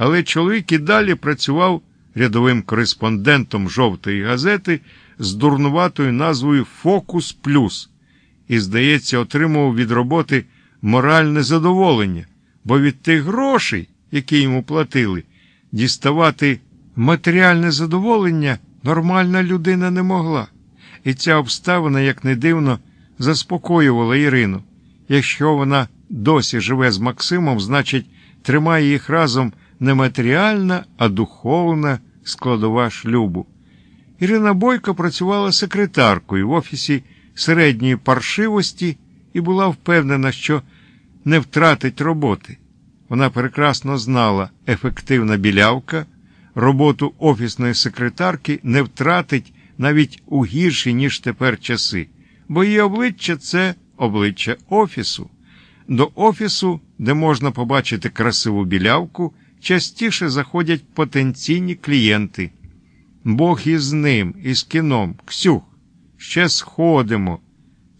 Але чоловік і далі працював рядовим кореспондентом жовтої газети з дурнуватою назвою Фокус Плюс і, здається, отримував від роботи моральне задоволення, бо від тих грошей, які йому платили, діставати матеріальне задоволення нормальна людина не могла. І ця обставина, як не дивно, заспокоювала Ірину. Якщо вона досі живе з Максимом, значить, тримає їх разом не матеріальна, а духовна складова шлюбу. Ірина Бойко працювала секретаркою в офісі середньої паршивості і була впевнена, що не втратить роботи. Вона прекрасно знала, ефективна білявка, роботу офісної секретарки не втратить навіть у гірші, ніж тепер часи, бо її обличчя це обличчя офісу. До офісу, де можна побачити красиву білявку, частіше заходять потенційні клієнти. Бог із ним, із кіном, Ксюх, ще сходимо,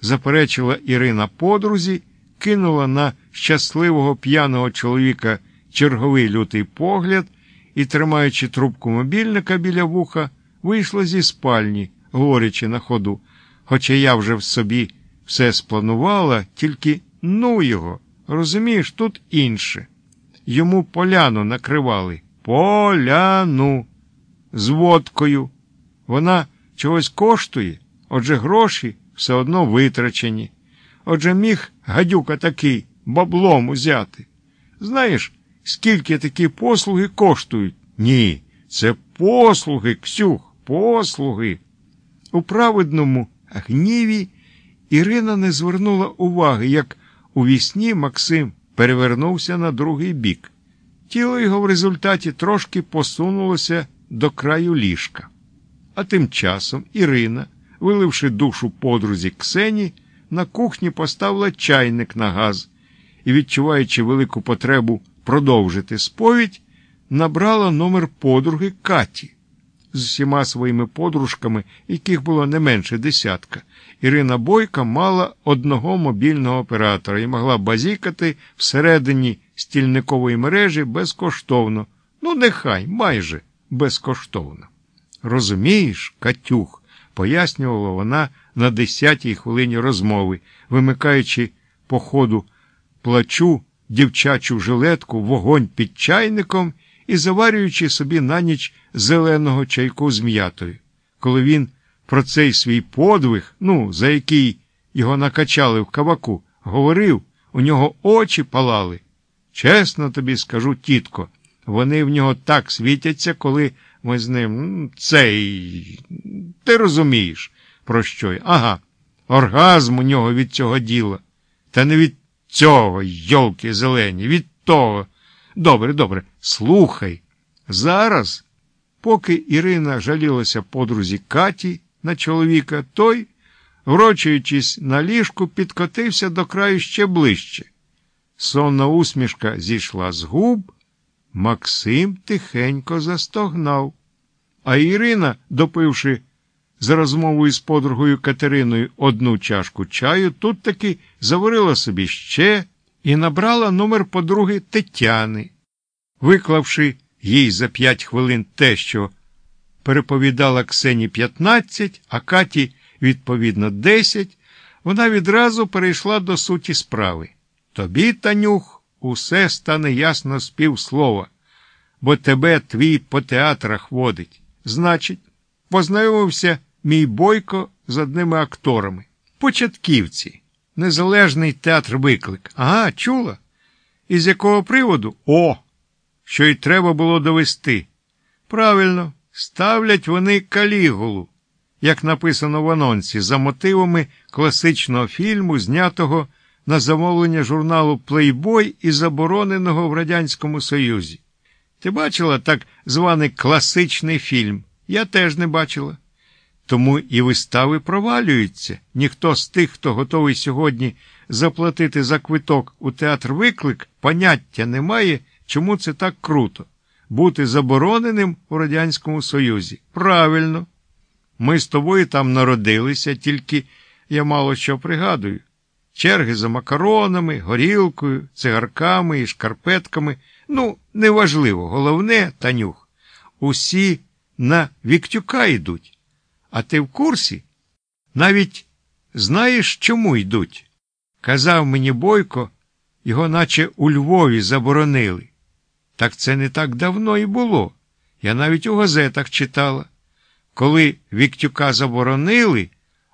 заперечила Ірина подрузі, кинула на щасливого п'яного чоловіка черговий лютий погляд і, тримаючи трубку мобільника біля вуха, вийшла зі спальні, говорячи на ходу. Хоча я вже в собі все спланувала, тільки ну його, розумієш, тут інше. Йому поляну накривали. Поляну. З водкою. Вона чогось коштує, отже, гроші все одно витрачені. Отже, міг гадюка такий баблом узяти. Знаєш, скільки такі послуги коштують? Ні, це послуги, Ксюх, послуги. У праведному гніві Ірина не звернула уваги, як у вісні Максим перевернувся на другий бік. Тіло його в результаті трошки посунулося до краю ліжка. А тим часом Ірина, виливши душу подрузі Ксені, на кухні поставила чайник на газ і, відчуваючи велику потребу продовжити сповідь, набрала номер подруги Каті. З усіма своїми подружками, яких було не менше десятка, Ірина Бойка мала одного мобільного оператора і могла базікати всередині стільникової мережі безкоштовно. Ну, нехай майже безкоштовно. Розумієш, Катюх, пояснювала вона на десятій хвилині розмови, вимикаючи по ходу плачу дівчачу жилетку вогонь під чайником і заварюючи собі на ніч зеленого чайку з м'ятою. Коли він про цей свій подвиг, ну, за який його накачали в каваку, говорив, у нього очі палали. Чесно тобі скажу, тітко, вони в нього так світяться, коли ми з ним цей. Ти розумієш, про що я? Ага, оргазм у нього від цього діла. Та не від цього, йолки зелені, від того. Добре, добре, слухай. Зараз, поки Ірина жалілася подрузі Каті на чоловіка, той, врочуючись на ліжку, підкотився до краю ще ближче. Сонна усмішка зійшла з губ, Максим тихенько застогнав. А Ірина, допивши за розмовою з подругою Катериною одну чашку чаю, тут таки заварила собі ще і набрала номер подруги Тетяни, виклавши їй за п'ять хвилин те, що переповідала Ксені 15, а Каті, відповідно, 10, вона відразу перейшла до суті справи. Тобі, Танюх, усе стане ясно з півслова, бо тебе твій по театрах водить. Значить, познайомився мій бойко з одними акторами. Початківці. Незалежний театр виклик. Ага, чула? Із якого приводу? О! Що й треба було довести. Правильно, ставлять вони калігулу, як написано в анонсі, за мотивами класичного фільму, знятого на замовлення журналу Плейбой і забороненого в Радянському Союзі. Ти бачила так званий класичний фільм? Я теж не бачила. Тому і вистави провалюються. Ніхто з тих, хто готовий сьогодні заплатити за квиток у театр виклик, поняття не має, чому це так круто бути забороненим у Радянському Союзі. Правильно. Ми з тобою там народилися, тільки я мало що пригадую. Черги за макаронами, горілкою, цигарками і шкарпетками. Ну, неважливо. Головне, Танюх, усі на Віктюка йдуть. А ти в курсі? Навіть знаєш, чому йдуть? Казав мені Бойко, його наче у Львові заборонили. Так це не так давно і було. Я навіть у газетах читала. Коли Віктюка заборонили,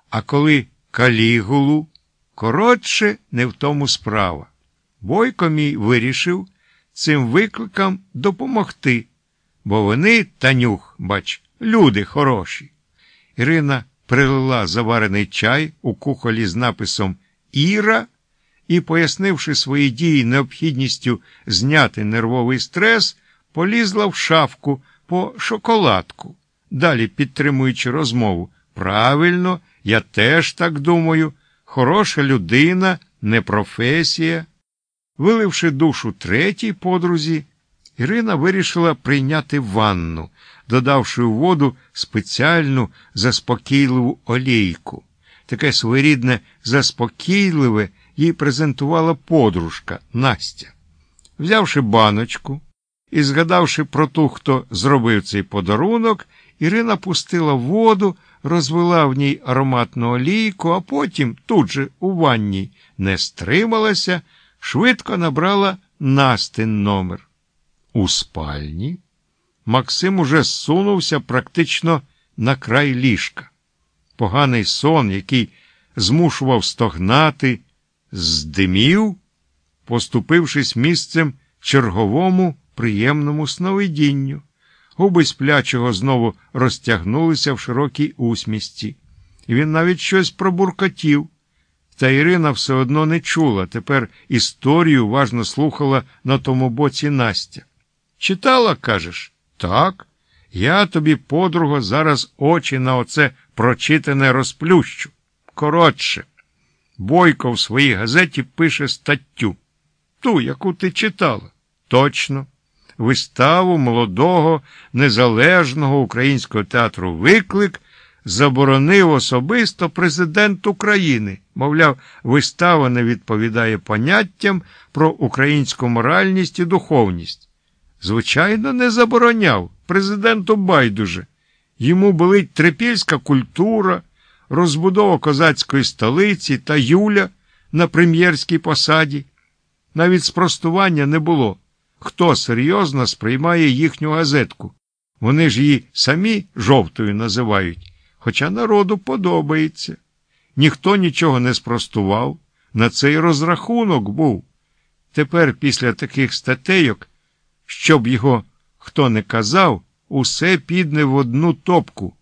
а коли калігулу, коротше, не в тому справа. Бойко мій вирішив цим викликам допомогти, бо вони, Танюх, бач, люди хороші. Ірина прилила заварений чай у кухолі з написом Іра і, пояснивши свої дії необхідністю зняти нервовий стрес, полізла в шафку по шоколадку, далі підтримуючи розмову. Правильно, я теж так думаю, хороша людина, не професія. Виливши душу третій подрузі, Ірина вирішила прийняти ванну, додавши у воду спеціальну заспокійливу олійку. Таке своєрідне заспокійливе їй презентувала подружка Настя. Взявши баночку і згадавши про ту, хто зробив цей подарунок, Ірина пустила воду, розвела в ній ароматну олійку, а потім, тут же у ванній, не стрималася, швидко набрала Настин номер. У спальні Максим уже зсунувся практично на край ліжка. Поганий сон, який змушував стогнати, здимів, поступившись місцем черговому приємному сновидінню. Губи сплячого знову розтягнулися в широкій усмісті. Він навіть щось пробуркотів. Та Ірина все одно не чула. Тепер історію уважно слухала на тому боці Настя. Читала, кажеш? Так. Я тобі, подруго, зараз очі на оце прочитане розплющу. Коротше, Бойко в своїй газеті пише статтю. Ту, яку ти читала. Точно. Виставу молодого незалежного українського театру Виклик заборонив особисто президент України. Мовляв, вистава не відповідає поняттям про українську моральність і духовність. Звичайно, не забороняв президенту байдуже. Йому болить трипільська культура, розбудова козацької столиці та Юля на прем'єрській посаді. Навіть спростування не було. Хто серйозно сприймає їхню газетку? Вони ж її самі жовтою називають, хоча народу подобається. Ніхто нічого не спростував, на цей розрахунок був. Тепер, після таких статейок, щоб його хто не казав, усе підне в одну топку.